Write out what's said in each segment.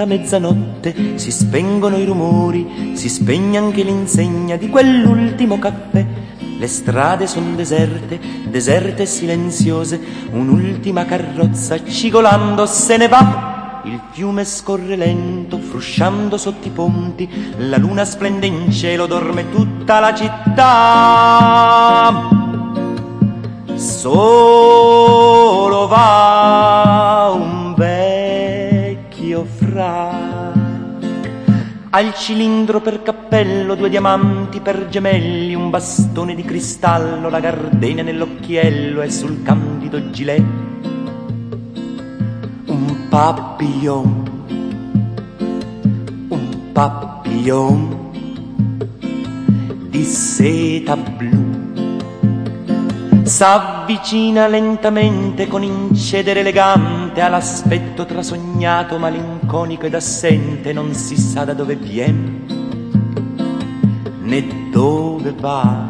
giunta mezzanotte, si spengono i rumori, si spegne anche l'insegna di quell'ultimo caffè. Le strade son deserte, deserte e silenziose, un'ultima carrozza cigolando se ne va. Il fiume scorre lento, frusciando sotto i ponti, la luna splende in cielo, dorme tutta la città. Fra. Al cilindro per cappello, due diamanti per gemelli, un bastone di cristallo, la gardenia nell'occhiello e sul candido gilet un papillon, un papillon di seta blu. S'avvicina lentamente con incedere elegante all'aspetto trasognato, malinconico ed assente, non si sa da dove viene né dove va,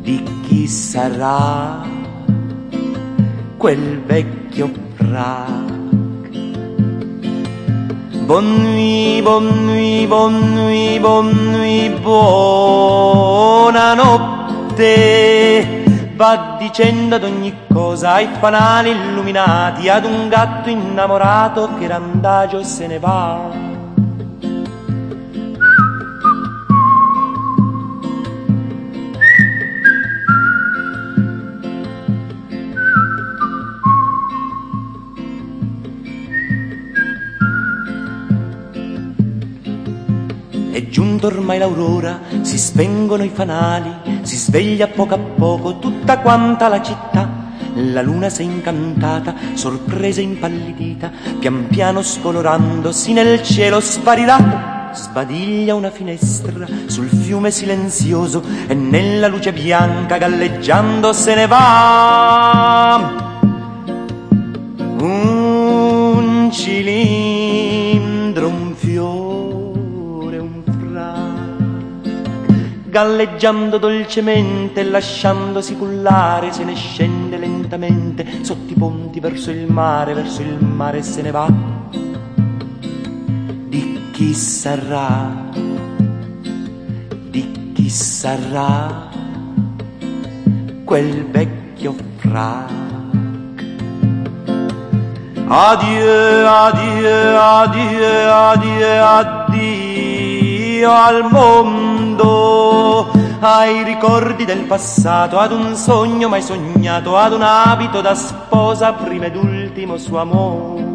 di chi sarà quel vecchio frac. Bon nuit, bon nuit, bon nuit, bon nuit, buonanotte. Va dicendo ad ogni cosa ai fanali illuminati, ad un gatto innamorato che randagio e se ne va. È giunto ormai l'aurora, si spengono i fanali, si sveglia a poco a poco tutta quanta la città. La luna s'è incantata, sorpresa e impallidita, pian piano scolorandosi nel cielo sparirà. Sbadiglia una finestra sul fiume silenzioso e nella luce bianca galleggiando se ne va. Un cilindro, galleggiando dolcemente lasciandosi cullare, se ne scende lentamente sotto i ponti verso il mare, verso il mare se ne va. Di chi sarà? Di chi sarà quel vecchio frac? Adieu, adieu, adieu, adieu, addio al mondo, ai ricordi del passato, ad un sogno mai sognato, ad un abito da sposa, prima ed ultimo suo amore.